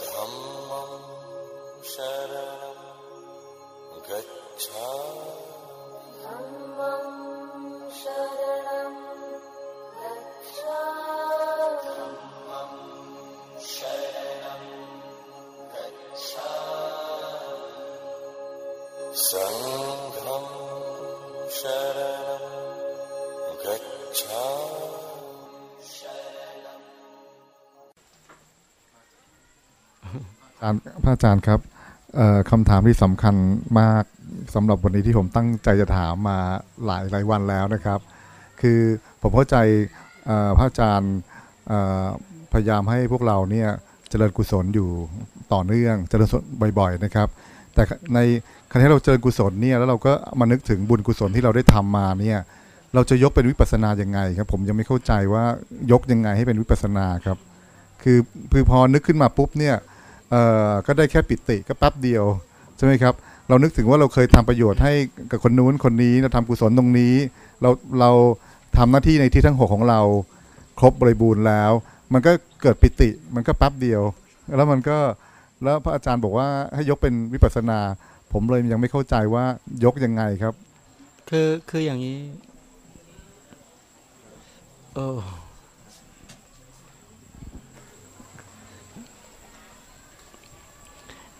धम्मं शरणं गच्छामि พระอาจารย์ครับคำถามที่สำคัญมากสำหรับวันนี้ที่ผมตั้งใจจะถามมาหลายหลายวันแล้วนะครับ คือผมเข้าใจพระอาจารย์พยายามให้พวกเราเนี่ยเจริญกุศลอยู่ต่อเนื่องเจริญกุศลบ่อยๆนะครับ แต่ในขณะที่เราเจริญกุศลเนี่ยแล้วเราก็มานึกถึงบุญกุศลที่เราได้ทำมาเนี่ยเราจะยกเป็นวิปัสสนาอยังไงครับ ผมยังไม่เข้าใจว่ายกยังไงให้เป็นวิปัสสนาครับ คือคือพอนึกขึ้นมาปุ๊บเนี่ย ก็ได้แค่ปิติก็แป๊บเดียวใช่ไหมครับ เรานึกถึงว่าเราเคยทำประโยชน์ให้กับคนนู้นคนนี้เราทำกุศลตรงนี้ เราเราทำหน้าที่ในที่ทั้งหกของเรา ครบบริบูรณ์แล้ว มันก็เกิดปิติมันก็แป๊บเดียว แล้วมันก็แล้วพระอาจารย์บอกว่าให้ยกเป็นวิปัสสนา ผมเลยยังไม่เข้าใจว่ายกยังไงครับ คือคืออย่างนี้ เออ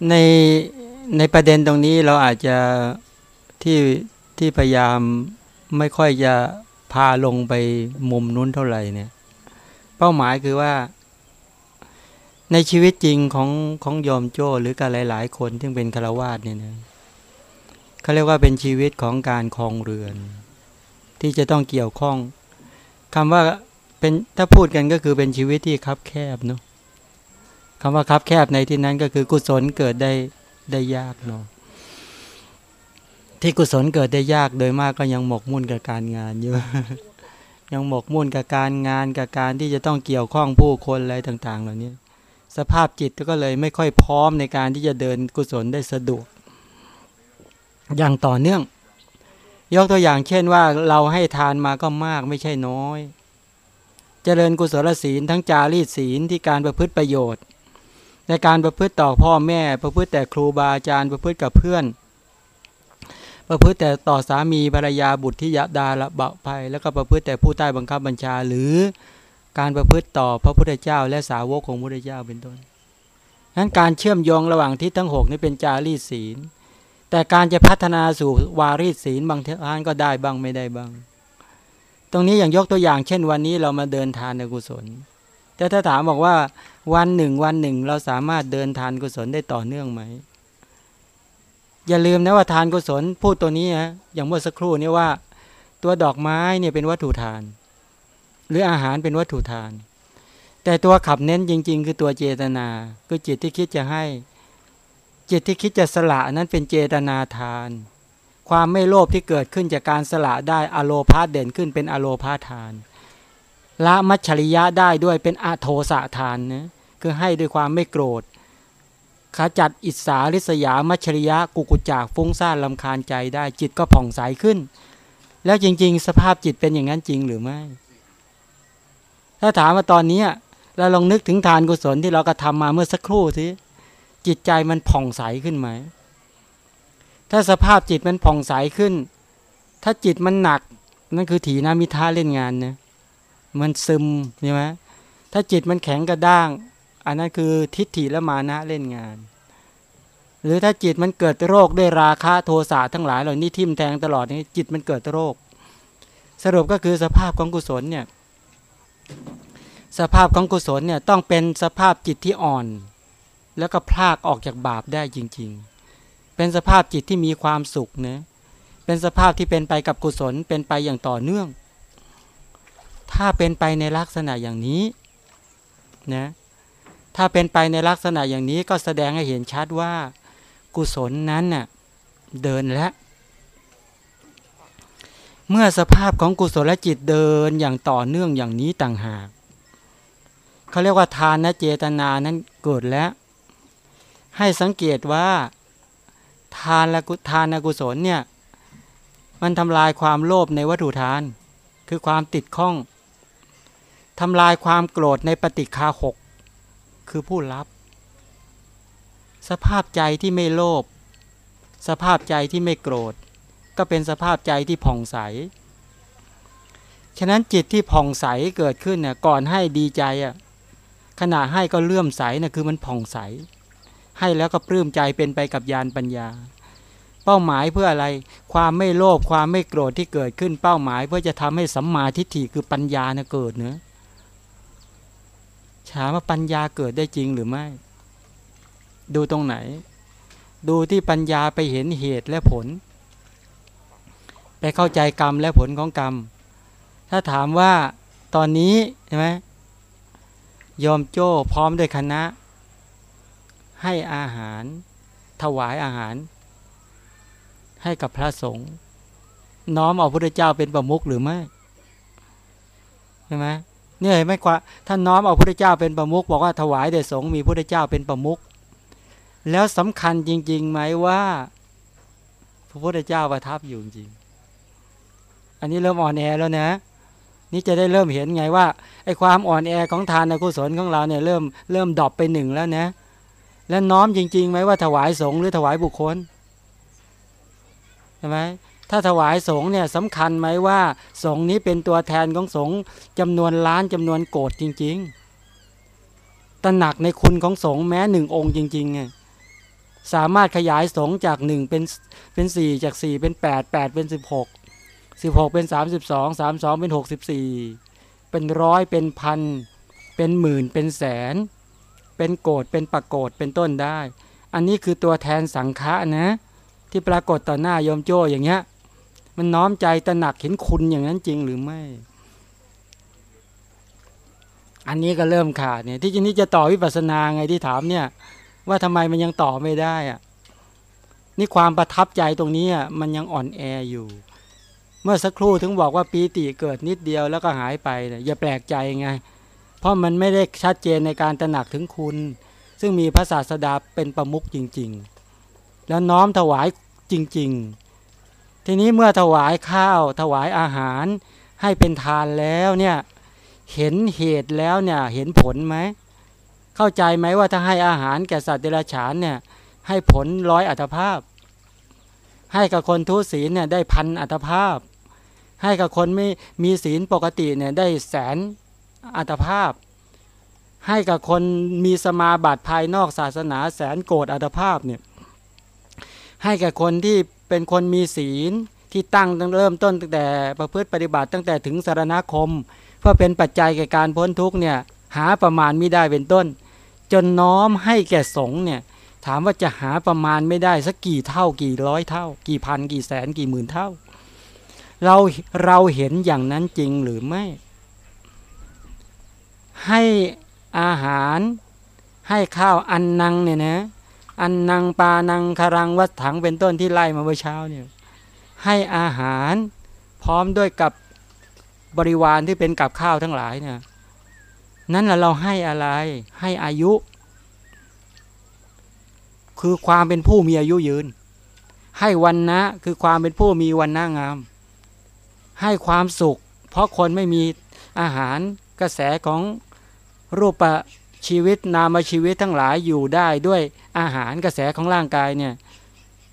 ในในประเด็นตรงนี้เราอาจจะที่ที่พยายามไม่ค่อยจะพาลงไปมุมนู้นเท่าไหร่เนี่ย เป้าหมายคือว่า ในชีวิตจริงของของยอมโจ้หรือการหลาย ๆ คนที่เป็นคารวาสเนี่ยนะเขาเรียกว่าเป็นชีวิตของการคลองเรือน ที่จะต้องเกี่ยวข้องคำว่าเป็นถ้าพูดกันก็คือเป็นชีวิตที่คับแคบเนาะ คำว่าคับแคบในที่นั้นก็คือกุศลเกิดได้ได้ยากเนาะที่กุศลเกิดได้ยากโดยมากก็ยังหมกมุ่นกับการงานเยอะยังหมกมุ่นกับการงานกับการที่จะต้องเกี่ยวข้องผู้คนอะไรต่าง ๆ เหล่านี้ สภาพจิตก็เลยไม่ค่อยพร้อมในการที่จะเดินกุศลได้สะดวก อย่างต่อเนื่อง ยกตัวอย่างเช่นว่าเราให้ทานมาก็มากไม่ใช่น้อย เจริญกุศลศีลทั้งจารีตศีลที่การประพฤติประโยชน์ ในการประพฤติต่อพ่อแม่ ประพฤติแต่ครูบาอาจารย์ประพฤติกับเพื่อน ประพฤติแต่ต่อสามีภรรยาบุตรที่ยดาละเบาภัยแล้วก็ประพฤติแต่ผู้ใต้บังคับบัญชา หรือการประพฤติต่อพระพุทธเจ้า และสาวกของพระพุทธเจ้าเป็นต้นนั้นการเชื่อมโยงระหว่างทิศทั้งหกนี่เป็นจารีศีล แต่การจะพัฒนาสู่วารีศีลบางท่านก็ได้บ้างไม่ได้บ้าง ตรงนี้อย่างยกตัวอย่างเช่นวันนี้เรามาเดินทานในกุศล แต่ถ้าถามบอกว่า วันหนึ่งวันหนึ่ง เราสามารถเดินทานกุศลได้ต่อเนื่องไหม อย่าลืมนะว่าทานกุศลพูดตัวนี้ฮะอย่างเมื่อสักครู่นี้ว่า ตัวดอกไม้เนี่ยเป็นวัตถุทาน หรืออาหารเป็นวัตถุทาน แต่ตัวขับเน้นจริง ๆ คือตัวเจตนาคือจิตที่คิดจะให้ จิตที่คิดจะสละนั้นเป็นเจตนาทาน ความไม่โลภที่เกิดขึ้นจากการสละได้อโลภาเด่นขึ้นเป็นอโลภาทาน ละมัชฉริยะได้ด้วยเป็นอโทสะทานนะคือให้ด้วยความไม่โกรธขจัดอิสาริษยามัชฉริยะกุกุจากฟุ้งซ่านลำคาญใจได้จิตก็ผ่องใสขึ้น แล้วจริง ๆ สภาพจิตเป็นอย่างนั้นจริงหรือไม่ ถ้าถามว่าตอนนี้เราลองนึกถึงทานกุศลที่เรากระทำมาเมื่อสักครู่สิจิตใจมันผ่องใสขึ้นไหม ถ้าสภาพจิตมันผ่องใสขึ้น ถ้าจิตมันหนักนั่นคือถีนามิท่าเล่นงานนะ มันซึมใช่ไหมถ้าจิตมันแข็งกระด้าง อันนั้นคือทิฏฐิและมานะเล่นงาน หรือถ้าจิตมันเกิดโรคด้วยราคะโทสะทั้งหลายเหล่านี้ทิ่มแทงตลอดนี้จิตมันเกิดโรค สรุปก็คือสภาพของกุศลเนี่ยสภาพของกุศลเนี่ยต้องเป็นสภาพจิตที่อ่อน แล้วก็พลากออกจากบาปได้จริง ๆ เป็นสภาพจิตที่มีความสุขเนะเป็นสภาพที่เป็นไปกับกุศลเป็นไปอย่างต่อเนื่อง ถ้าเป็นไปในลักษณะอย่างนี้นะถ้าเป็นไปในลักษณะอย่างนี้ก็แสดงให้เห็นชัดว่า กุศลนั้นน่ะเดินแล้วเมื่อสภาพของกุศลจิตเดินอย่างต่อเนื่องอย่างนี้ต่างหากเขาเรียกว่าทานนะเจตนานั้นเกิดแล้ว ให้สังเกตว่าทานและกุทานนกุศลเนี่ยมันทำลายความโลภในวัตถุทาน คือความติดข้อง ทำลายความโกรธในปฏิคาหกคือผู้รับ สภาพใจที่ไม่โลภสภาพใจที่ไม่โกรธ ก็เป็นสภาพใจที่ผ่องใส ฉะนั้นจิตที่ผ่องใสเกิดขึ้นเนี่ยก่อนให้ดีใจอะขณะให้ก็เลื่อมใสนะคือมันผ่องใส ให้แล้วก็ปลื้มใจเป็นไปกับญาณปัญญา เป้าหมายเพื่ออะไร ความไม่โลภความไม่โกรธที่เกิดขึ้นเป้าหมาย เพื่อจะทำให้สัมมาทิฏฐิคือปัญญานะเกิดเนะ ถามว่าปัญญาเกิดได้จริงหรือไม่ ดูตรงไหน ดูที่ปัญญาไปเห็นเหตุและผล ไปเข้าใจกรรมและผลของกรรม ถ้าถามว่าตอนนี้ใช่ไหมยอมโจ้พร้อมด้วยคณะ ให้อาหาร ถวายอาหาร ให้กับพระสงฆ์น้อมเอาพระเจ้าเป็นประมุขหรือไม่ใช่ไหม เนี่ยเห็นไหมกว่าท่านน้อมเอาพระเจ้าเป็นประมุขบอกว่าถวายแด่สงฆ์มีพระเจ้าเป็นประมุขแล้วสำคัญจริงๆไหมว่า พระพุทธเจ้าประทับอยู่จริง อันนี้เริ่มอ่อนแอแล้วนะ นี่จะได้เริ่มเห็นไงว่าไอ้ความอ่อนแอของทานกุศลของเราเนี่ยเริ่มเริ่มดรอปไปหนึ่งแล้วนะ แล้วน้อมจริงๆไหมว่าถวายสงฆ์หรือถวายบุคคลใช่ไหม ถ้าถวายสงฆ์เนี่ยสำคัญไหมว่า สงฆ์นี้เป็นตัวแทนของสงฆ์จำนวนล้านจำนวนโกดจริง ๆตระหนักในคุณของสงฆ์แม้หนึ่งองค์จริงๆไงสามารถขยายสงจากหนึ่งเป็นเป็นสี่จากสี่เป็นแปดแปดเป็นสิบหกสิบหกเป็นสามสิบสองสามสองเป็นหกสิบสี่เป็นร้อยเป็นพัน เป็นหมื่นเป็นแสน เป็นโกดเป็นปรากฏเป็นต้นได้ อันนี้คือตัวแทนสังฆะนะ ที่ปรากฏต่อหน้ายมโจอย่างเงี้ย มันน้อมใจตระหนักเห็นคุณอย่างนั้นจริงหรือไม่ อันนี้ก็เริ่มขาดเนี่ย ที่จริงนี้จะต่อวิปัสสนาไงที่ถามเนี่ย ว่าทำไมมันยังต่อไม่ได้อะนี่ความประทับใจตรงนี้มันยังอ่อนแออยู่ เมื่อสักครู่ถึงบอกว่าปีติเกิดนิดเดียวแล้วก็หายไปเนี่ยอย่าแปลกใจไง เพราะมันไม่ได้ชัดเจนในการตระหนักถึงคุณ ซึ่งมีพระศาสดาเป็นประมุขจริง ๆ แล้วน้อมถวายจริง ๆ ทีนี้เมื่อถวายข้าวถวายอาหารให้เป็นทานแล้วเนี่ยเห็นเหตุแล้วเนี่ยเห็นผลไหมเข้าใจไหมว่าถ้าให้อาหารแก่สัตว์เดรัจฉานเนี่ยให้ผลร้อยอัตภาพ ให้กับคนทุศีลเนี่ยได้พันอัตภาพ ให้กับคนไม่มีศีลปกติเนี่ยได้แสนอัตภาพ ให้กับคนมีสมาบัติภายนอกศาสนาแสนโกรธอัตภาพเนี่ยให้กับคนที่ เป็นคนมีศีลที่ตั้งตั้งเริ่มต้นตั้งแต่ประพฤติปฏิบัติตั้งแต่ถึงสารณคม เพื่อเป็นปัจจัยแก่การพ้นทุกเนี่ยหาประมาณไม่ได้เป็นต้น จนน้อมให้แก่สงเนี่ยถามว่าจะหาประมาณไม่ได้สักกี่เท่ากี่ร้อยเท่า กี่พันกี่แสนกี่หมื่นเท่า เราเราเห็นอย่างนั้นจริงหรือไม่ ให้อาหารให้ข้าวอันนังเนี่ยนะ อันนังปานังคารังวัดถังเป็นต้นที่ไล่มาเมื่อเช้าเนี่ยให้อาหารพร้อมด้วยกับบริวารที่เป็นกับข้าวทั้งหลายเนี่ยนั่นแหละเราให้อะไรให้อายุ คือความเป็นผู้มีอายุยืน ให้วันนะคือความเป็นผู้มีวันหน้างาม ให้ความสุข เพราะคนไม่มีอาหารกระแสของรูป ชีวิตนามชีวิตทั้งหลายอยู่ได้ด้วยอาหารกระแสของร่างกายเนี่ย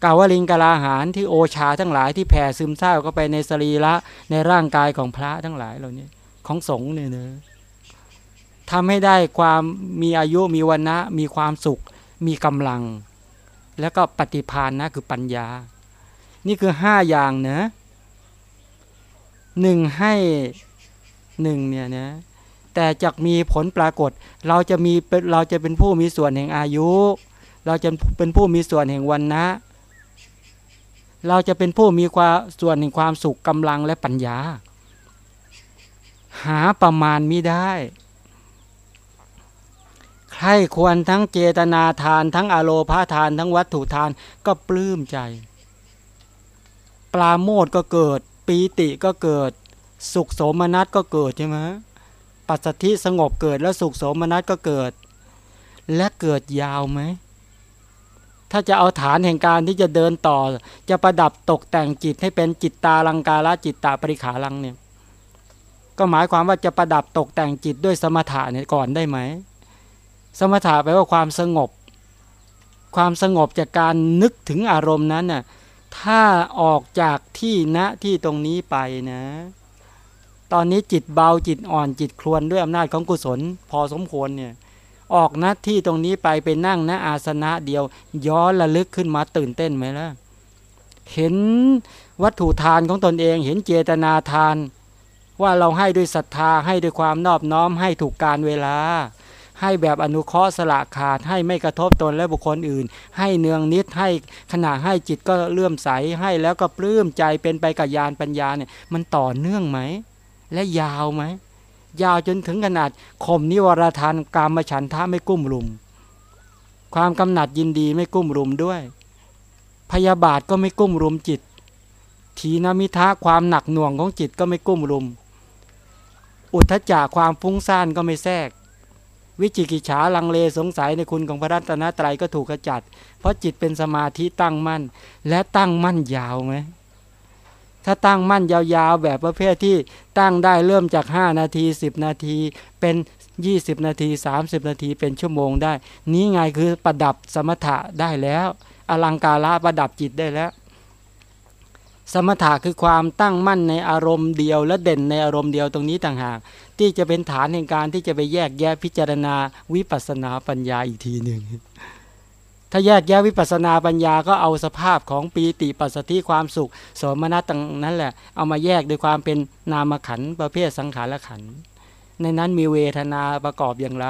กาวลิงกลาหารที่โอชาทั้งหลายที่แผ่ซึมเศร้าเข้าไปในสรีระในร่างกายของพระทั้งหลายเหล่านี้ของสงฆ์เนี่ยนะทำให้ได้ความมีอายุมีวันนะมีความสุข มีกำลัง แล้วก็ปฏิพานนะคือปัญญา นี่คือห้าอย่างนะหนึ่งให้หนึ่งเนี่ยนะ แต่จะมีผลปรากฏ เราจะมีเราจะเป็นผู้มีส่วนแห่งอายุ เราจะเป็นผู้มีส่วนแห่งวันนะเราจะเป็นผู้มีความส่วนแห่งความสุขกำลังและปัญญา หาประมาณมิได้ใครควรทั้งเจตนาทาน ทั้งอโลพาทาน ทั้งวัตถุทานก็ปลื้มใจ ปลาโมดก็เกิด ปีติก็เกิด สุขโสมนัสก็เกิดใช่ไหม ปัสสธิสงบเกิดแล้วสุขโสมนัสก็เกิด และเกิดยาวไหม ถ้าจะเอาฐานแห่งการที่จะเดินต่อ จะประดับตกแต่งจิตให้เป็นจิตตาลังกาละจิตตาปริขาลังเนี่ยก็หมายความว่าจะประดับตกแต่งจิตด้วยสมถะเนี่ยก่อนได้ไหม สมถะแปลว่าความสงบ ความสงบจากการนึกถึงอารมณ์นั้นน่ะถ้าออกจากที่ณที่ตรงนี้ไปนะ ตอนนี้จิตเบาจิตอ่อนจิตครวนด้วยอำนาจของกุศล พอสมควรเนี่ยออกหน้าที่ตรงนี้ไปไปนั่งณอาสนะเดียว ย้อนระลึกขึ้นมาตื่นเต้นไหมล่ะเห็นวัตถุทานของตนเอง เห็นเจตนาทาน ว่าเราให้ด้วยศรัทธาให้ด้วยความนอบน้อมให้ถูกการเวลา ให้แบบอนุเคราะห์สละขาดให้ไม่กระทบตนและบุคคลอื่น ให้เนืองนิดให้ขณะให้จิตก็เลื่อมใสให้แล้วก็ปลื้มใจเป็นไปกับญาณปัญญาเนี่ยมันต่อเนื่องไหม และยาวไหม ยาวจนถึงขนาดข่มนิวรธานกามฉันทะไม่กุ้มรุม ความกำหนัดยินดีไม่กุ้มรุมด้วย พยาบาทก็ไม่กุ้มรุมจิต ทีนมิทะความหนักหน่วงของจิตก็ไม่กุ้มรุม อุทธจักความฟุ้งซ่านก็ไม่แทรก วิจิกิจฉาลังเลสงสัยในคุณของพระรัตนตรัยก็ถูกขจัด เพราะจิตเป็นสมาธิตั้งมั่น และตั้งมั่นยาวไหม ถ้าตั้งมั่นยาวๆ แบบประเภทที่ตั้งได้เริ่มจาก 5 นาที 10 นาทีเป็น 20 นาที 30 นาทีเป็นชั่วโมงได้ นี้ไงคือประดับสมถะได้แล้ว อลังการะประดับจิตได้แล้ว สมถะคือความตั้งมั่นในอารมณ์เดียวและเด่นในอารมณ์เดียวตรงนี้ต่างหาก ที่จะเป็นฐานแห่งการที่จะไปแยกแยะพิจารณาวิปัสสนาปัญญาอีกทีหนึ่ง ถ้าแยกแยะวิปัสสนาปัญญาก็เอาสภาพของปีติปัสสติความสุขสมนัสตรงนั้นแหละ เอามาแยกด้วยความเป็นนามขันประเภทสังขารขัน ในนั้นมีเวทนาประกอบอย่างไร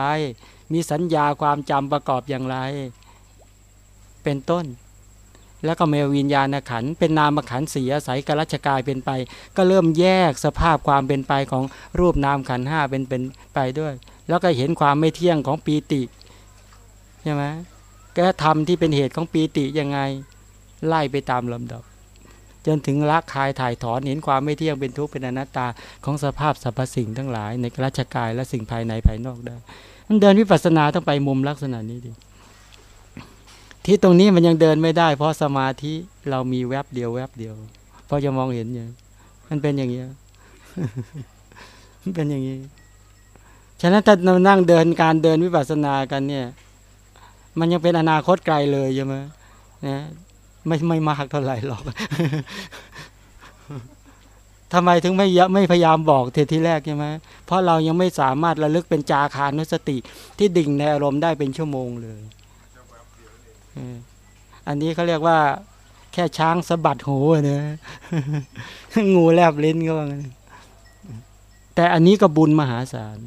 มีสัญญาความจำประกอบอย่างไร เป็นต้น แล้วก็เมวิญญาณขันเป็นนามขันธ์สีอายกรัชกายเป็นไป ก็เริ่มแยกสภาพความเป็นไปของรูปนามขันห้าเป็นเป็นไปด้วย แล้วก็เห็นความไม่เที่ยงของปีติใช่ไหม ก็ทำที่เป็นเหตุของปีติยังไงไล่ไปตามลำดับ จนถึงละคายถ่ายถอนเห็นความไม่เที่ยงเป็นทุกข์เป็นอนัตตาของสภาพสรรพสิ่งทั้งหลาย ในราชกายและสิ่งภายในภายนอกได้มันเดินวิปัสสนาต้องไปมุมลักษณะนี้ดิที่ตรงนี้มันยังเดินไม่ได้ เพราะสมาธิเรามีแวบเดียวแวบเดียวเพราะจะมองเห็นอย่างมันเป็นอย่างนี้มันเป็นอย่างนี้ฉะนั้นถ้าเรานั่งเดินการเดินวิปัสสนากันเนี่ย มันยังเป็นอนาคตไกลเลยใช่ไหมนะไม่ไม่มากเท่าไหร่หรอกทำไมถึงไม่ยะไม่พยายามบอกเทที่แรกใช่ไหมเพราะเรายังไม่สามารถระลึกเป็นจาคานุสติ ที่ดิ่งในอารมณ์ได้เป็นชั่วโมงเลย อันนี้เขาเรียกว่า แค่ช้างสะบัดหูเนะงูแลบลิ้นก็ว่างั้นแต่อันนี้ก็บุญมหาศาล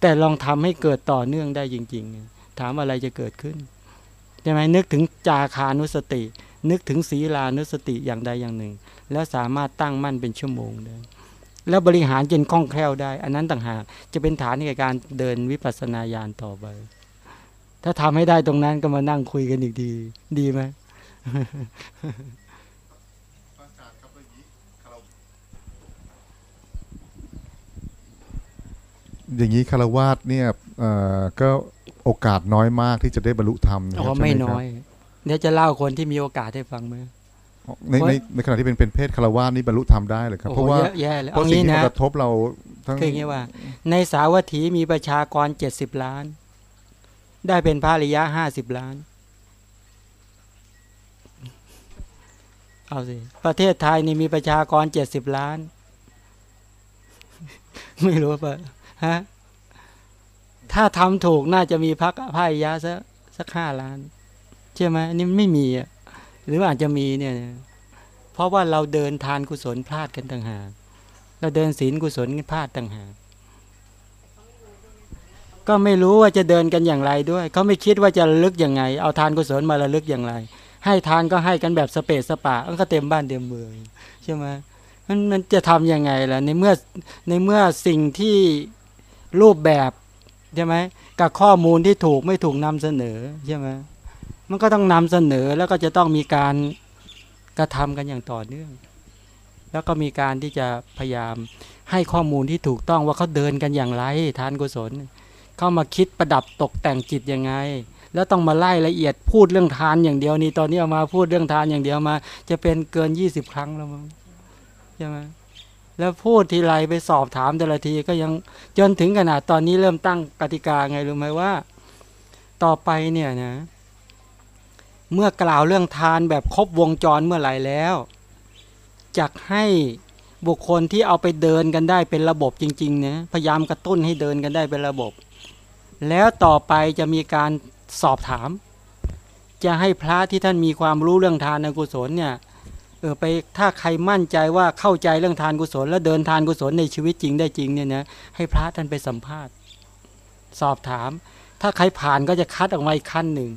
แต่ลองทำให้เกิดต่อเนื่องได้จริง ๆ ถามอะไรจะเกิดขึ้นใช่ไหมนึกถึงจาคานุสติ นึกถึงศีลานุสติอย่างใดอย่างหนึ่ง แล้วสามารถตั้งมั่นเป็นชั่วโมงได้แล้วบริหารจนคล่องแคล่วได้ อันนั้นต่างหากจะเป็นฐานในการเดินวิปัสสนาญาณต่อไป ถ้าทำให้ได้ตรงนั้นก็มานั่งคุยกันอีกทีดีไหมอย่างนี้คารวาสเนี่ยก็ โอกาสน้อยมากที่จะได้บรรลุธรรมนะคอ๋รัอบใช่หไม่ครับน้อย เดี๋ยวจะเล่าคนที่มีโอกาสให้ฟังไหมในในในขณะที่เป็นเป็นเพศคารวาสนี่บรรลุธรรมได้เลยครับโอ้เพโหราะว่าเยอะแย่เลยเพเอาราะสิ่งงี้ที่นะมันกระทบเราทั้งคืออย่างนี้ว่า ในสาวัตถีมีประชากรเจ็ดสิบล้าน ได้เป็นพระอริยะห้าสิบล้าน เอาสิ ประเทศไทยนี่มีประชากรเจ็ดสิบล้าน ไม่รู้ปะฮะ ถ้าทำถูกน่าจะมีพระพระอริยะสักสักห้าล้านใช่ไหมอันนี่ไม่มีอะหรืออาจจะมีเนี่ย เพราะว่าเราเดินทานกุศลพลาดกันต่างหากเราเดินศีลกุศลพลาดต่างหากก็ไม่รู้ว่าจะเดินกันอย่างไรด้วย เขาไม่คิดว่าจะระลึกยังไง เอาทานกุศลมาระลึกอย่างไร ให้ทานก็ให้กันแบบสเปซสปะก็เต็มบ้านเต็มเมืองใช่ไหมมันมันจะทำยังไงล่ะในเมื่อในเมื่อสิ่งที่รูปแบบ ใช่ไหมกับข้อมูลที่ถูกไม่ถูกนำเสนอใช่ไหมมันก็ต้องนำเสนอแล้วก็จะต้องมีการกระทำกันอย่างต่อเนื่อง แล้วก็มีการที่จะพยายามให้ข้อมูลที่ถูกต้องว่าเขาเดินกันอย่างไรทานกุศล เข้ามาคิดประดับตกแต่งจิตยังไง แล้วต้องมาไล่ละเอียดพูดเรื่องทานอย่างเดียวนี่ตอนนี้เอามาพูดเรื่องทานอย่างเดียวมา จะเป็นเกินยี่สิบครั้งแล้วมั้งใช่ไหม แล้วพูดทีไรไปสอบถามแต่ละทีก็ยังจนถึงขนาดตอนนี้เริ่มตั้งกติกาไงรู้ไหมว่า ต่อไปเนี่ยนะ เมื่อกล่าวเรื่องทานแบบครบวงจรเมื่อไหร่แล้วจักให้บุคคลที่เอาไปเดินกันได้เป็นระบบจริงๆนะพยายามกระตุ้นให้เดินกันได้เป็นระบบ แล้วต่อไปจะมีการสอบถาม จะให้พระที่ท่านมีความรู้เรื่องทานกุศลเนี่ย เออไปถ้าใครมั่นใจว่าเข้าใจเรื่องทานกุศล แล้วเดินทานกุศลในชีวิตจริงได้จริงเนี่ยนะให้พระท่านไปสัมภาษณ์ สอบถาม ถ้าใครผ่านก็จะคัดออกมาอีกขั้นหนึ่ง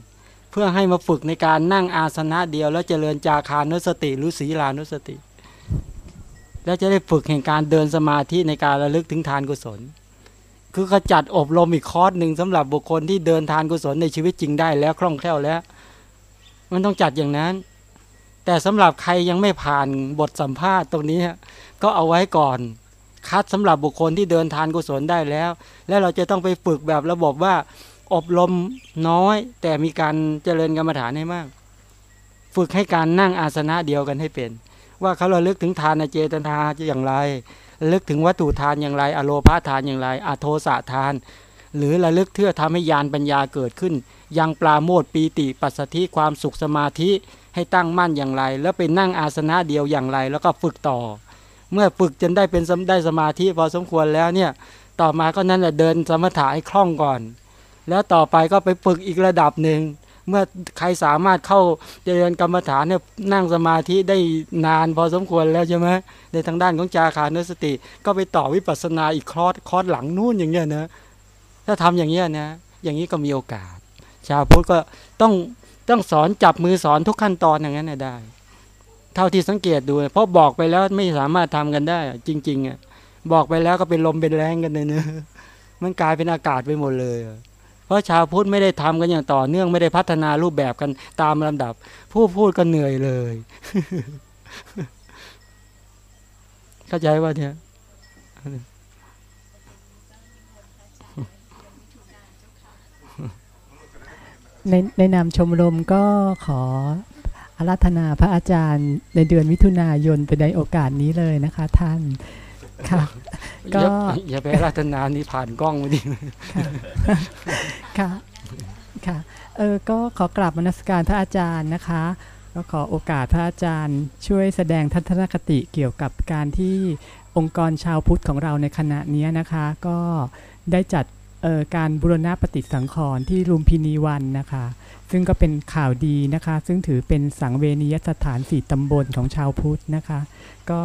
เพื่อให้มาฝึกในการนั่งอาสนะเดียว แล้วเจริญจาคานุสติหรือศีลานุสติ แล้วจะได้ฝึกแห่งการเดินสมาธิในการระลึกถึงทานกุศล คือขจัดอบรมอีกคอร์สหนึ่งสำหรับบุคคลที่เดินทานกุศลในชีวิตจริงได้แล้วคล่องแคล่วแล้ว มันต้องจัดอย่างนั้น แต่สำหรับใครยังไม่ผ่านบทสัมภาษณ์ตรงนี้ก็เอาไว้ก่อน คัดสำหรับบุคคลที่เดินทานกุศลได้แล้ว แล้วเราจะต้องไปฝึกแบบระบบว่า อบรมน้อย แต่มีการเจริญกรรมฐานให้มาก ฝึกให้การนั่งอาสนะเดียวกันให้เป็น ว่าเขาเระลึกถึงทานเจตนาอย่างไรลึกถึงวัตถุทานอย่างไร อโลภาทานอย่างไรอโทสะทาน หรือระลึกเพื่อทำให้ญาณปัญญาเกิดขึ้น ยังปลาโมดปีติปัสสธิความสุขสมาธิให้ตั้งมั่นอย่างไร แล้วไปนั่งอาสนะเดียวอย่างไร แล้วก็ฝึกต่อ เมื่อฝึกจนได้เป็นได้สมาธิพอสมควรแล้วเนี่ยต่อมาก็นั่นแหละเดินสมถะให้คล่องก่อน แล้วต่อไปก็ไปฝึกอีกระดับหนึ่งเมื่อใครสามารถเข้าเจริญกรรมฐานเนี่ยนั่งสมาธิได้นานพอสมควรแล้วใช่ไหมในทางด้านของจาคานุสติ ก็ไปต่อวิปัสสนาอีกคอร์สคอร์สหลังนู่นอย่างเงี้ยนะ ถ้าทำอย่างเงี้นะ อย่างนี้ก็มีโอกาส ชาวพุทธก็ต้องต้องสอนจับมือสอนทุกขั้นตอนอย่างนั้นได้ เท่าที่สังเกตดู เพราะบอกไปแล้วไม่สามารถทำกันได้ จริง ๆอะบอกไปแล้วก็เป็นลมเป็นแล้งกันเลยเนะมันกลายเป็นอากาศไปหมดเลย เพราะชาวพุทธไม่ได้ทำกันอย่างต่อเนื่องไม่ได้พัฒนารูปแบบกันตามลำดับ ผู้พูดก็เหนื่อยเลย เข้าใจว่าเนี่ย ในในนามชมรมก็ขออาราธนาพระอาจารย์ในเดือนมิถุนายนเป็นในโอกาสนี้เลยนะคะท่านค่ะก็อย่าอย่าไปรัตนานี่ผ่านกล้องมาดิค่ะค่ะเออก็ขอกราบมนสการพระอาจารย์นะคะ ก็ขอโอกาสพระอาจารย์ ช่วยแสดงทัศนคติเกี่ยวกับการที่องค์กรชาวพุทธของเราในขณะนี้นะคะ ก็ได้จัดเอ่อ การบูรณะปฏิสังขรณ์ที่ลุมพินีวันนะคะ ซึ่งก็เป็นข่าวดีนะคะ ซึ่งถือเป็นสังเวนียสถานสี่ตำบลของชาวพุทธนะคะ ก็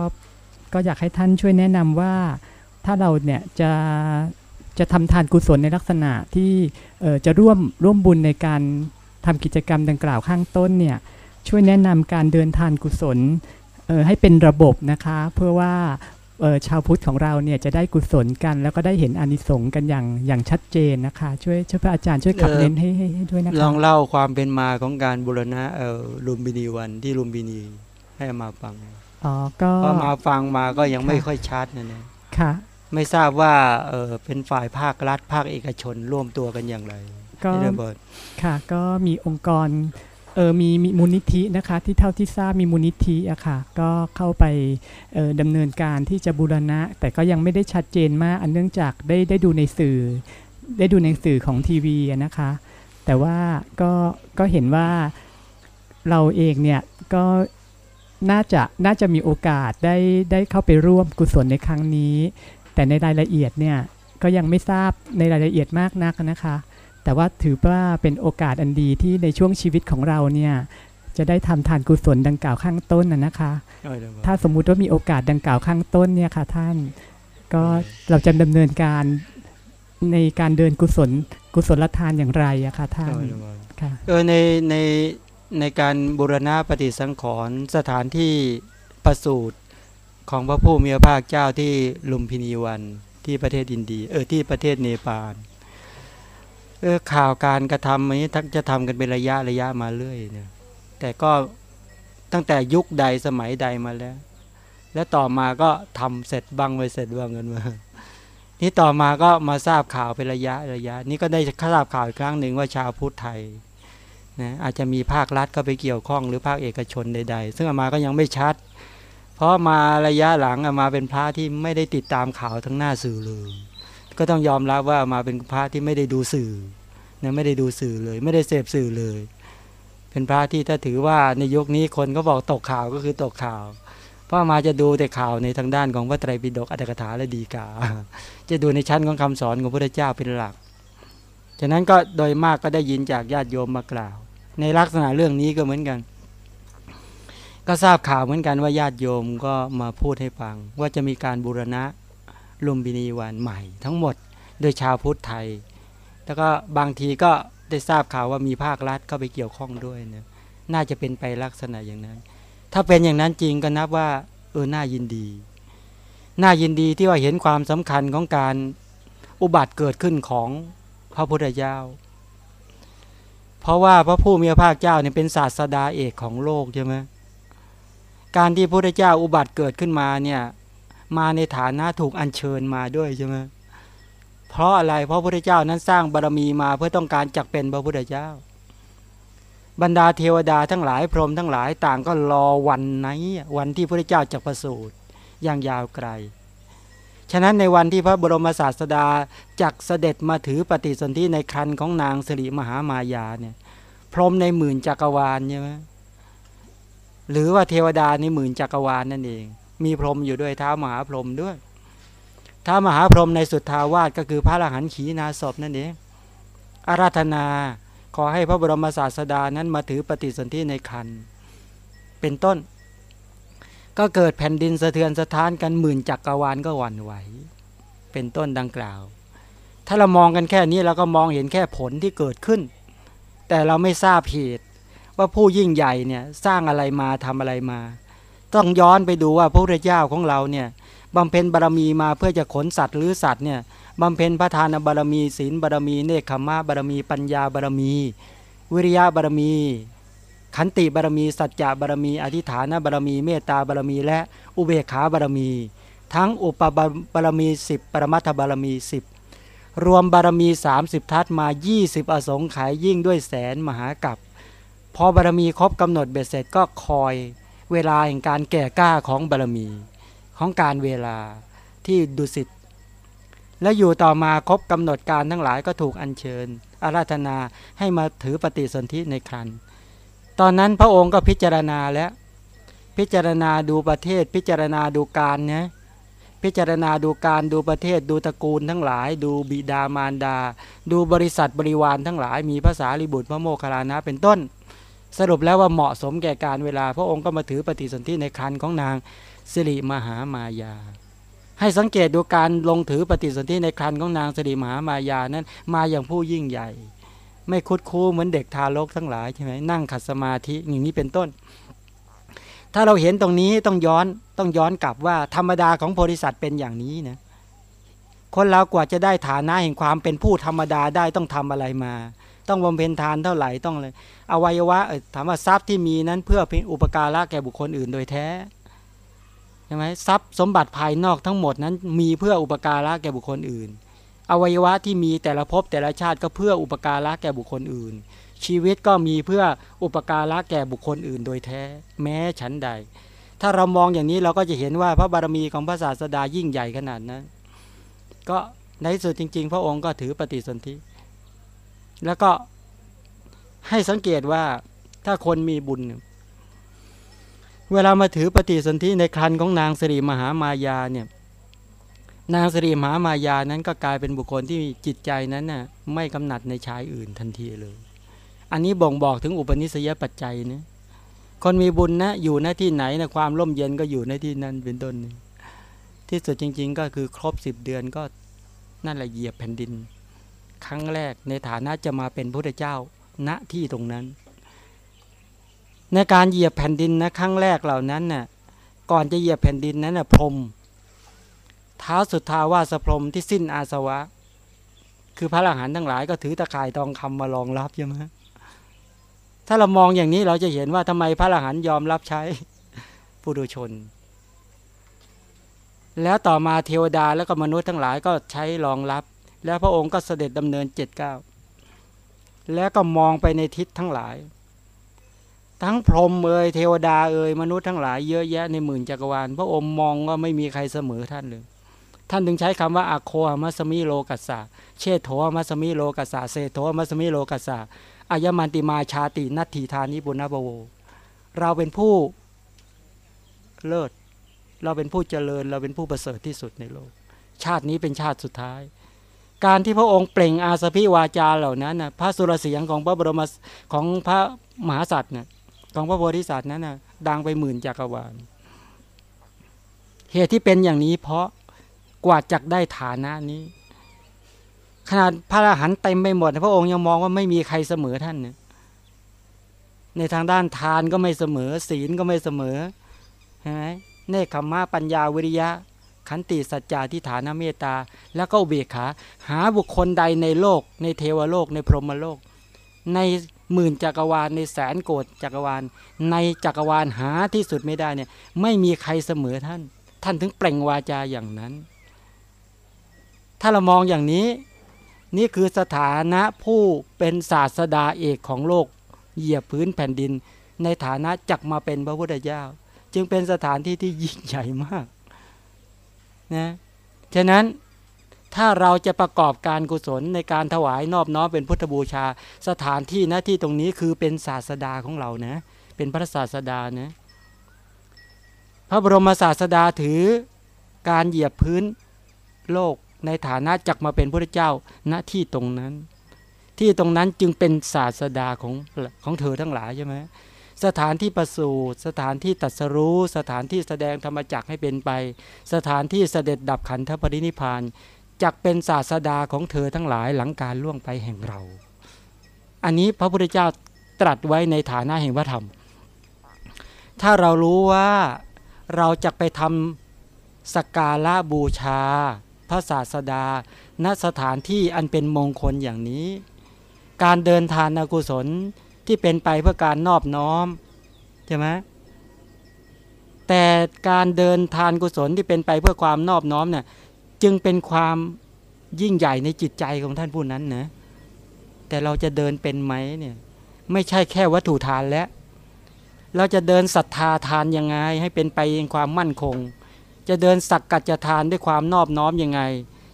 ก็อยากให้ท่านช่วยแนะนำว่าถ้าเราเนี่ยจะจะทำทานกุศลในลักษณะที่จะร่วมร่วมบุญในการทำกิจกรรมดังกล่าวข้างต้นเนี่ยช่วยแนะนำการเดินทานกุศลให้เป็นระบบนะคะ เพื่อว่า ชาวพุทธของเราเนี่ยจะได้กุศลกันแล้วก็ได้เห็นอานิสงส์กันอย่างอย่างชัดเจนนะคะ ช่วยช่วยพระอาจารย์ช่วยขับเอ่อเน้นให้ให้ให้ด้วยนะลคะองเล่าความเป็นมาของการบูรณะเอ่อลุมพินีวันที่ลุมพินีให้มาฟังอ๋อก็พอมาฟังมาก็ยังไม่ค่ะค่อยชัดนะเนี่ยค่ะ ไม่ทราบว่าเออเป็นฝ่ายภาครัฐภาคเอกชนร่วมตัวกันอย่างไรก็ที่ระเบิดค่ะก็มีองค์กร เออมีมีมูลนิธินะคะที่เท่าที่ทราบมีมูลนิธิอะค่ะก็เข้าไปเออดำเนินการที่จะบูรณะ แต่ก็ยังไม่ได้ชัดเจนมากอันเนื่องจากได้ได้ดูในสื่อ ได้ดูในสื่อของทีวีนะคะ แต่ว่าก็ก็เห็นว่าเราเองเนี่ยก็น่าจะน่าจะมีโอกาสได้ได้เข้าไปร่วมกุศลในครั้งนี้ แต่ในรายละเอียดเนี่ยก็ยังไม่ทราบในรายละเอียดมากนักนะคะ แต่ว่าถือว่าเป็นโอกาสอันดีที่ในช่วงชีวิตของเราเนี่ยจะได้ทำทานกุศลดังกล่าวข้างต้นนะนะคะ ถ้าสมมุติว่ามีโอกาสดังกล่าวข้างต้นเนี่ยค่ะท่าน ก็เราจะดำเนินการในการเดินกุศลกุศลทานอย่างไรอะค่ะท่านค่ะเออในในในการบูรณะปฏิสังขรณ์สถานที่ประสูตรของพระผู้มีพระภาคเจ้าที่ลุมพินีวันที่ประเทศอินเดียเออที่ประเทศเนปาล เออข่าวการกระทำอันนี้ทักจะทำกันเป็นระยะระยะมาเรื่อยเนี่ยแต่ก็ตั้งแต่ยุคใดสมัยใดมาแล้ว และต่อมาก็ทำเสร็จบ้างไม่เสร็จบ้างกันมา นี่ต่อมาก็มาทราบข่าวเป็นระยะระยะ นี่ก็ได้ทราบข่าวอีกครั้งหนึ่งว่าชาวพุทธไทยนะอาจจะมีภาครัฐก็ไปเกี่ยวข้องหรือภาคเอกชนใด ๆ ซึ่งอามาก็ยังไม่ชัด เพราะมาระยะหลังอามาเป็นพระที่ไม่ได้ติดตามข่าวทั้งหน้าสื่อเลย ก็ต้องยอมรับว่ามาเป็นพระที่ไม่ได้ดูสื่อเนี่ยไม่ได้ดูสื่อเลย ไม่ได้เสพสื่อเลย เป็นพระที่ถ้าถือว่าในยุคนี้คนก็บอกตกข่าวก็คือตกข่าว เพราะมาจะดูแต่ข่าวในทางด้านของพระไตรปิฎกอัตถกถาและดีกา จะดูในชั้นของคำสอนของพระเจ้าเป็นหลัก ฉะนั้นก็โดยมากก็ได้ยินจากญาติโยมมากล่าว ในลักษณะเรื่องนี้ก็เหมือนกัน ก็ทราบข่าวเหมือนกันว่าญาติโยมก็มาพูดให้ฟัง ว่าจะมีการบูรณะ ลุมพินีวันใหม่ ทั้งหมดโดยชาวพุทธไทย แล้วก็บางทีก็ได้ทราบข่าวว่ามีภาครัฐเข้าไปเกี่ยวข้องด้วยเนี่ยน่าจะเป็นไปลักษณะอย่างนั้น ถ้าเป็นอย่างนั้นจริงก็นับว่าเออน่ายินดี น่ายินดีที่ว่าเห็นความสำคัญของการอุบัติเกิดขึ้นของพระพุทธเจ้า เพราะว่าพระผู้มีพระภาคเจ้าเนี่ยเป็นศาสดาเอกของโลกใช่ไหมการที่พระพุทธเจ้าอุบัติเกิดขึ้นมาเนี่ย มาในฐานะถูกอัญเชิญมาด้วยใช่ไหมเพราะอะไรเพราะพระพุทธเจ้านั้นสร้างบารมีมาเพื่อต้องการจักเป็นพระพุทธเจ้า บรรดาเทวดาทั้งหลายพรหมทั้งหลายต่างก็รอวันไหนวันที่พระพุทธเจ้าจะประสูติอย่างยาวไกล ฉะนั้นในวันที่พระบรมศาสดาจักเสด็จมาถือปฏิสนธิในครันของนางสิริมหามายาเนี่ยพรหมในหมื่นจักรวาลใช่ไหมหรือว่าเทวดาในหมื่นจักรวาลนั่นเอง มีพรหมอยู่ด้วยเท้ามหาพรหมด้วยท้ามหาพรหมในสุทธาวาสก็คือพระอรหันต์ขีนาศพนั่นเองอาราธนาขอให้พระบรมศาสดานั้นมาถือปฏิสนธิในคันเป็นต้น ก็เกิดแผ่นดินสะเทือนสะท้านกันหมื่นจักรวาลก็หวั่นไหว เป็นต้นดังกล่าว ถ้าเรามองกันแค่นี้เราก็มองเห็นแค่ผลที่เกิดขึ้น แต่เราไม่ทราบเหตุว่าผู้ยิ่งใหญ่เนี่ยสร้างอะไรมาทำอะไรมา ต้องย้อนไปดูว่าพระพุทธเจ้าของเราเนี่ยบำเพ็ญบารมีมาเพื่อจะขนสัตว์หรือสัตว์เนี่ยบำเพ็ญพระทานบารมีศีลบารมีเนคขมะบารมีปัญญาบารมี วิริยะบารมี ขันติบารมี สัจจะบารมี อธิฐานบารมี เมตตาบารมี และอุเบกขาบารมี ทั้งอุปบารมีสิบปรมัตถบารมีสิบรวมบารมี 30 ทัศมา 20 อสงไขยยิ่งด้วยแสนมหากับพอบารมีครบกำหนดเบ็ดเสร็จก็คอย เวลาแห่งการแก่กล้าของบารมี ของการเวลาที่ดุสิตและอยู่ต่อมาครบกำหนดการทั้งหลายก็ถูกอัญเชิญ อาราธนาให้มาถือปฏิสนธิในครันตอนนั้นพระองค์ก็พิจารณาแล้วพิจารณาดูประเทศ พิจารณาดูการนะพิจารณาดูการดูประเทศดูตระกูลทั้งหลาย ดูบิดามารดา ดูบริษัทบริวารทั้งหลาย มีภาษาลิบุตรพระโมคคัลลานะเป็นต้น สรุปแล้วว่าเหมาะสมแก่การเวลา พระองค์ก็มาถือปฏิสนธิในครันของนางสิริมหามายา ให้สังเกตดูการลงถือปฏิสนธิในครันของนางสิริมหามายานั้น มาอย่างผู้ยิ่งใหญ่ ไม่คุดคู้เหมือนเด็กทารกทั้งหลายใช่ไหมนั่งขัดสมาธิอย่างนี้เป็นต้น ถ้าเราเห็นตรงนี้ต้องย้อนต้องย้อนกลับว่าธรรมดาของโพธิสัตว์เป็นอย่างนี้นะคนเรากว่าจะได้ฐานะแห่งความเป็นผู้ธรรมดาได้ต้องทำอะไรมา ต้องบำเพ็ญทานเท่าไหร่ต้องเลยอวัยวะถามว่าทรัพย์ที่มีนั้นเพื่อเป็นอุปการะแก่บุคคลอื่นโดยแท้ใช่ไหมทรัพย์สมบัติภายนอกทั้งหมดนั้นมีเพื่ออุปการะแก่บุคคลอื่น อวัยวะที่มีแต่ละภพแต่ละชาติก็เพื่ออุปการะแก่บุคคลอื่น ชีวิตก็มีเพื่ออุปการะแก่บุคคลอื่นโดยแท้ แม้ฉันใด ถ้าเรามองอย่างนี้เราก็จะเห็นว่าพระบารมีของพระศาสดายิ่งใหญ่ขนาดนั้น ก็ในสุดจริง ๆ พระองค์ก็ถือปฏิสนธิ แล้วก็ให้สังเกตว่าถ้าคนมีบุญ เวลามาถือปฏิสนธิในครันของนางสิริมหามายาเนี่ยนางสิริมหามายานั้นก็กลายเป็นบุคคลที่จิตใจนั้นน่ะไม่กำหนัดในชายอื่นทันทีเลย อันนี้บ่งบอกถึงอุปนิสัยปัจจัยนะคนมีบุญนะอยู่หน้าที่ไหนนะความร่มเย็นก็อยู่ในที่นั้นเป็นต้นที่สุดจริง ๆ ก็คือครบสิบเดือนก็นั่นแหละเหยียบแผ่นดิน ครั้งแรกในฐานะจะมาเป็นพระเจ้าณที่ตรงนั้น ในการเหยียบแผ่นดินนะครั้งแรกเหล่านั้นน่ะก่อนจะเหยียบแผ่นดินนั้นน่ะพรมเท้าสุดทาวาสพรมที่สิ้นอาสวะ คือพระอรหันต์ทั้งหลายก็ถือตะข่ายทองคำมารองรับใช่ไหมถ้าเรามองอย่างนี้เราจะเห็นว่าทำไมพระอรหันต์ยอมรับใช้ปุถุชน แล้วต่อมาเทวดาแล้วก็มนุษย์ทั้งหลายก็ใช้รองรับ แล้วพระองค์ก็เสด็จดำเนินเจ็ดเก้าแล้วก็มองไปในทิศทั้งหลาย ทั้งพรหมเอ่ยเทวดาเอ่ยมนุษย์ทั้งหลายเยอะแยะในหมื่นจักรวาล พระองค์มองว่าไม่มีใครเสมอท่านเลยท่านถึงใช้คำว่าอาโคมัสมิโลกัสสะเชโทมัสมิโลกัสสะเซโทมัสมิโลกัสสะอายมันติมาชาตินัตถีธานิบุญนาบโว เราเป็นผู้เลิศ เราเป็นผู้เจริญ เราเป็นผู้ประเสริฐที่สุดในโลก ชาตินี้เป็นชาติสุดท้าย การที่พระองค์เปล่งอาสพิวาจาเหล่านั้นนะพระสุรเสียงของพระบรมของพระมหาสัตว์นี่ยของพระโพธิสัตว์นั้นนะดังไปหมื่นจักรวาล เหตุที่เป็นอย่างนี้เพราะกว่าจักได้ฐานะนี้ ขนาดพระอรหันต์เต็มไปหมด พระองค์ยังมองว่าไม่มีใครเสมอท่านเนี่ยในทางด้านทานก็ไม่เสมอ ศีลก็ไม่เสมอใช่ไหมเนคขมมะปัญญาวิริยะ ขันติสัจจาทิฏฐานเมตตา แล้วก็เบกขา หาบุคคลใดในโลก ในเทวโลก ในพรหมโลก ในหมื่นจักรวาลในแสนโกดจักรวาล ในจักรวาลหาที่สุดไม่ได้เนี่ยไม่มีใครเสมอท่าน ท่านถึงเปล่งวาจาอย่างนั้น ถ้าเรามองอย่างนี้ นี่คือสถานะผู้เป็นศาสดาเอกของโลก เหยียบพื้นแผ่นดิน ในฐานะจักมาเป็นพระพุทธเจ้า จึงเป็นสถานที่ที่ยิ่งใหญ่มาก นะฉะนั้นถ้าเราจะประกอบการกุศลในการถวายนอบน้อมเป็นพุทธบูชา สถานที่หน้าที่ตรงนี้คือเป็นศาสดาของเรานะ เป็นพระศาสดานะพระบรมศาสดาถือการเหยียบพื้นโลกในฐานะจักมาเป็นพระเจ้าณที่ตรงนั้น ที่ตรงนั้นจึงเป็นศาสดาของของเธอทั้งหลายใช่ไหม สถานที่ประสูติสถานที่ตัดสรู้ สถานที่แสดงธรรมจักให้เป็นไป สถานที่เสด็จดับขันธปรินิพานจักเป็นศาสดาของเธอทั้งหลายหลังการล่วงไปแห่งเรา อันนี้พระพุทธเจ้าตรัสไว้ในฐานะแห่งพระธรรม ถ้าเรารู้ว่าเราจะไปทำสกการะบูชา พระศาสดา ณสถานที่อันเป็นมงคลอย่างนี้ การเดินทานอกุศล ที่เป็นไปเพื่อการนอบน้อมใช่ไหมแต่การเดินทานกุศลที่เป็นไปเพื่อความนอบน้อมเนี่ยจึงเป็นความยิ่งใหญ่ในจิตใจของท่านผู้นั้นนะแต่เราจะเดินเป็นไหมเนี่ยไม่ใช่แค่วัตถุทานแล้ว เราจะเดินศรัทธาทานยังไง ให้เป็นไปในความมั่นคง จะเดินสักกัจจทานด้วยความนอบน้อมยังไง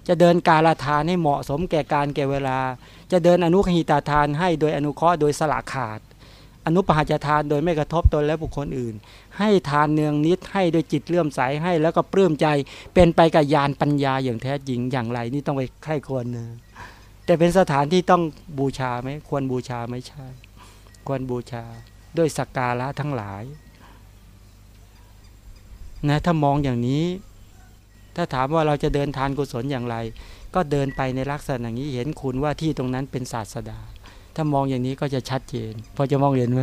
จะเดินกาลทานให้เหมาะสมแก่การแก่เวลา จะเดินอนุขหิตาทานให้โดยอนุเคราะห์โดยสละขาด อนุปหาจทานโดยไม่กระทบตนและบุคคลอื่น ให้ทานเนืองนิดให้โดยจิตเลื่อมใสให้แล้วก็ปลื้มใจเป็นไปกับญาณปัญญาอย่างแท้จริงอย่างไรนี่ต้องไปใคร่ควรนะแต่เป็นสถานที่ต้องบูชาไหมควรบูชาไม่ใช่ ควรบูชาด้วยสักการะทั้งหลายนะถ้ามองอย่างนี้ ถ้าถามว่าเราจะเดินทานกุศลอย่างไร ก็เดินไปในลักษณะอย่างนี้เห็นคุณว่าที่ตรงนั้นเป็นศาสดา ถ้ามองอย่างนี้ก็จะชัดเจน พอจะมองเห็นไหม